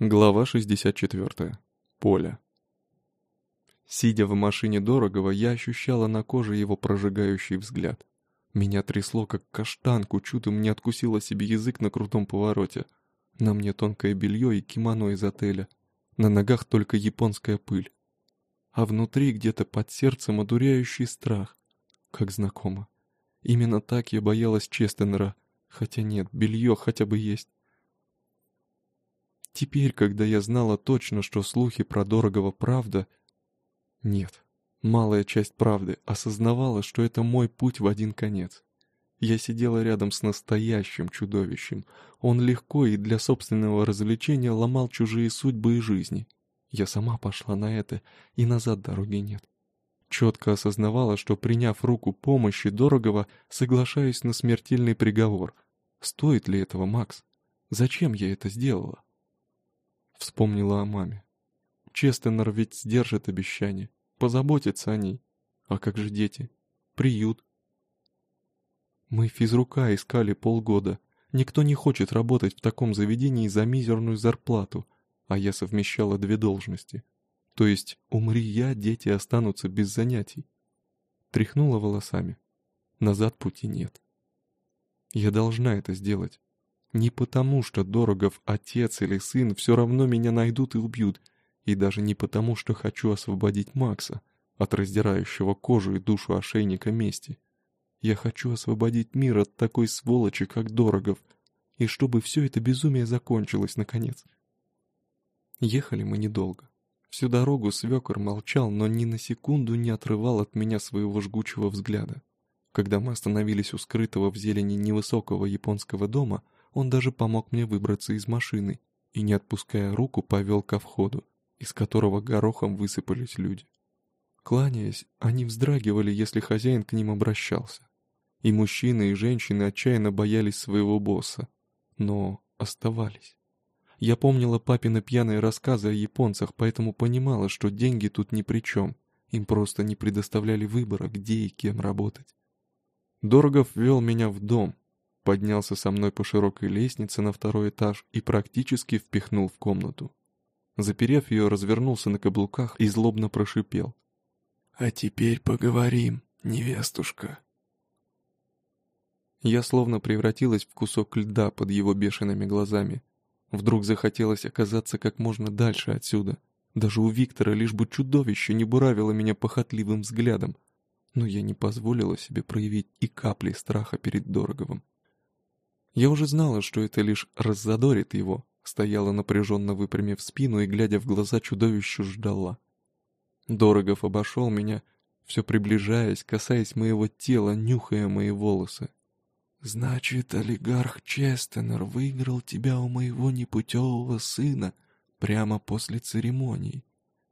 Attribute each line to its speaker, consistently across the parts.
Speaker 1: Глава 64. Поля. Сидя в машине Дорогого, я ощущала на коже его прожигающий взгляд. Меня трясло, как каштанку, чудом не откусила себе язык на крутом повороте. На мне тонкое белье и кимоно из отеля. На ногах только японская пыль. А внутри где-то под сердцем одуряющий страх. Как знакомо. Именно так я боялась Честенера. Хотя нет, белье хотя бы есть. Теперь, когда я знала точно, что слухи про Дорогого правда... Нет, малая часть правды осознавала, что это мой путь в один конец. Я сидела рядом с настоящим чудовищем. Он легко и для собственного развлечения ломал чужие судьбы и жизни. Я сама пошла на это, и назад дороги нет. Четко осознавала, что приняв руку помощи Дорогого, соглашаюсь на смертельный приговор. Стоит ли этого, Макс? Зачем я это сделала? Вспомнила о маме. Честенер ведь сдержит обещание, позаботится о ней. А как же дети? Приют. Мы физрука искали полгода. Никто не хочет работать в таком заведении за мизерную зарплату, а я совмещала две должности. То есть, умри я, дети останутся без занятий. Тряхнула волосами. Назад пути нет. Я должна это сделать. Не потому, что Дорогов отец или сын все равно меня найдут и убьют, и даже не потому, что хочу освободить Макса от раздирающего кожу и душу ошейника мести. Я хочу освободить мир от такой сволочи, как Дорогов, и чтобы все это безумие закончилось, наконец. Ехали мы недолго. Всю дорогу свекор молчал, но ни на секунду не отрывал от меня своего жгучего взгляда. Когда мы остановились у скрытого в зелени невысокого японского дома, он даже помог мне выбраться из машины и, не отпуская руку, повел ко входу, из которого горохом высыпались люди. Кланяясь, они вздрагивали, если хозяин к ним обращался. И мужчины, и женщины отчаянно боялись своего босса, но оставались. Я помнила папины пьяные рассказы о японцах, поэтому понимала, что деньги тут ни при чем. Им просто не предоставляли выбора, где и кем работать. Дорогов вел меня в дом, поднялся со мной по широкой лестнице на второй этаж и практически впихнул в комнату. Заперев ее, развернулся на каблуках и злобно прошипел. «А теперь поговорим, невестушка». Я словно превратилась в кусок льда под его бешеными глазами. Вдруг захотелось оказаться как можно дальше отсюда. Даже у Виктора лишь бы чудовище не буравило меня похотливым взглядом. Но я не позволила себе проявить и капли страха перед Дороговым. Я уже знала, что это лишь раззадорит его, стояла напряженно выпрямив спину и, глядя в глаза чудовищу, ждала. Дорогов обошел меня, все приближаясь, касаясь моего тела, нюхая мои волосы. «Значит, олигарх Честенер выиграл тебя у моего непутевого сына прямо после церемонии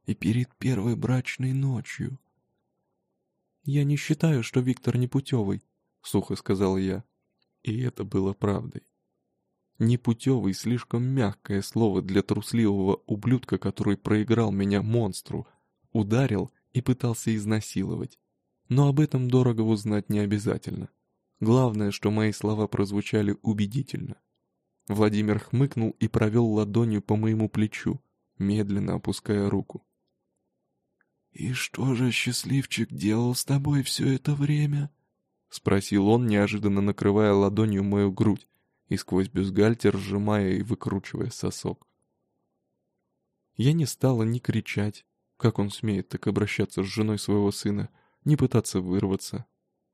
Speaker 1: и перед первой брачной ночью». «Я не считаю, что Виктор непутевый», — сухо сказал я. И это было правдой. Непутевый слишком мягкое слово для трусливого ублюдка, который проиграл меня монстру, ударил и пытался изнасиловать. Но об этом Дорогову знать не обязательно. Главное, что мои слова прозвучали убедительно. Владимир хмыкнул и провел ладонью по моему плечу, медленно опуская руку. «И что же счастливчик делал с тобой все это время?» — спросил он, неожиданно накрывая ладонью мою грудь и сквозь бюстгальтер сжимая и выкручивая сосок. Я не стала ни кричать, как он смеет так обращаться с женой своего сына, ни пытаться вырваться.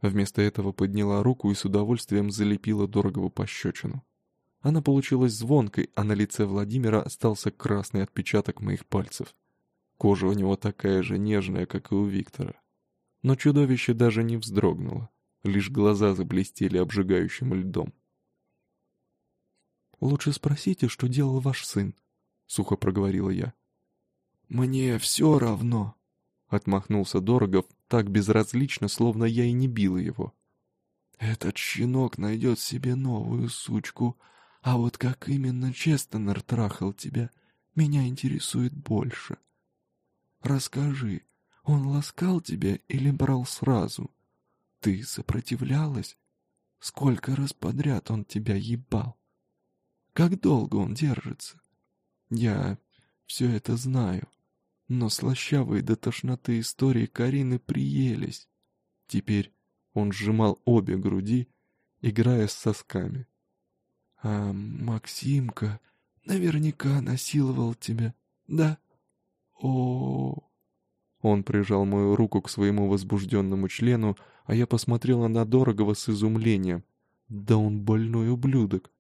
Speaker 1: Вместо этого подняла руку и с удовольствием залепила дорогого пощечину. Она получилась звонкой, а на лице Владимира остался красный отпечаток моих пальцев. Кожа у него такая же нежная, как и у Виктора. Но чудовище даже не вздрогнуло лишь глаза заблестели обжигающим льдом. «Лучше спросите, что делал ваш сын», — сухо проговорила я. «Мне все равно», — отмахнулся Дорогов так безразлично, словно я и не била его. «Этот щенок найдет себе новую сучку, а вот как именно Честенер трахал тебя, меня интересует больше. Расскажи, он ласкал тебя или брал сразу?» Ты сопротивлялась? Сколько раз подряд он тебя ебал? Как долго он держится? Я все это знаю. Но слащавые до тошноты истории Карины приелись. Теперь он сжимал обе груди, играя с сосками. А Максимка наверняка насиловал тебя, да? О, Он прижал мою руку к своему возбужденному члену, а я посмотрела на Дорогого с изумлением. Да он больной ублюдок.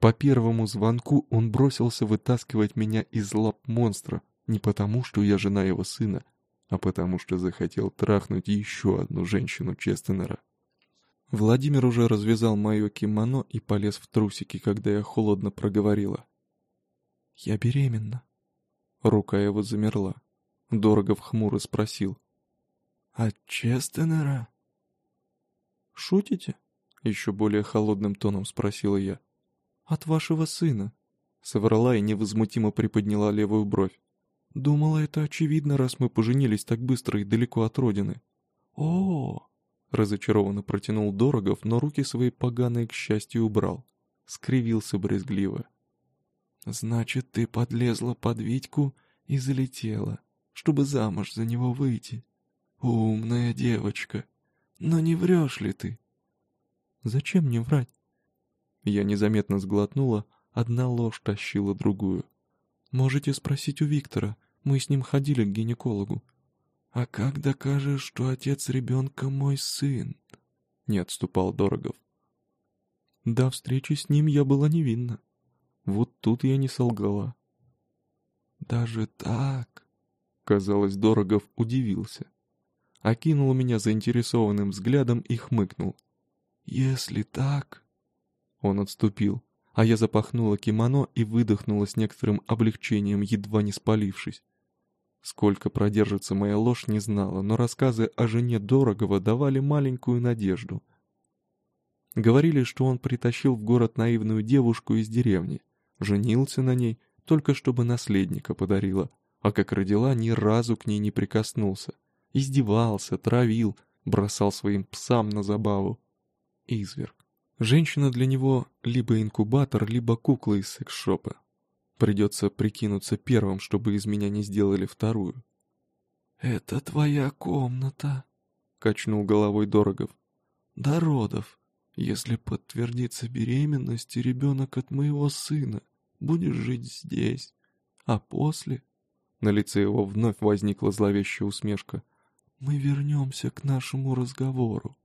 Speaker 1: По первому звонку он бросился вытаскивать меня из лап монстра, не потому, что я жена его сына, а потому что захотел трахнуть еще одну женщину Честенера. Владимир уже развязал мое кимоно и полез в трусики, когда я холодно проговорила. «Я беременна». Рука его замерла. Дорогов хмуро спросил. «От Честенера?» «Шутите?» — еще более холодным тоном спросила я. «От вашего сына», — соврала и невозмутимо приподняла левую бровь. «Думала, это очевидно, раз мы поженились так быстро и далеко от родины». «О-о-о!» Разочарованно протянул Дорогов, но руки свои поганые, к счастью, убрал. Скривился брезгливо. «Значит, ты подлезла под Витьку и залетела, чтобы замуж за него выйти. Умная девочка. Но не врешь ли ты?» «Зачем мне врать?» Я незаметно сглотнула, одна ложь тащила другую. «Можете спросить у Виктора, мы с ним ходили к гинекологу. «А как докажешь, что отец ребенка мой сын?» — не отступал Дорогов. До встречи с ним я была невинна. Вот тут я не солгала. «Даже так?» — казалось, Дорогов удивился. Окинул меня заинтересованным взглядом и хмыкнул. «Если так...» Он отступил, а я запахнула кимоно и выдохнула с некоторым облегчением, едва не спалившись. Сколько продержится моя ложь, не знала, но рассказы о жене Дорогого давали маленькую надежду. Говорили, что он притащил в город наивную девушку из деревни, женился на ней, только чтобы наследника подарила, а как родила, ни разу к ней не прикоснулся. Издевался, травил, бросал своим псам на забаву. Изверг. Женщина для него либо инкубатор, либо кукла из секс-шопа. Придется прикинуться первым, чтобы из меня не сделали вторую. «Это твоя комната», — качнул головой Дорогов. «До родов. Если подтвердится беременность и ребенок от моего сына, будешь жить здесь. А после...» На лице его вновь возникла зловещая усмешка. «Мы вернемся к нашему разговору.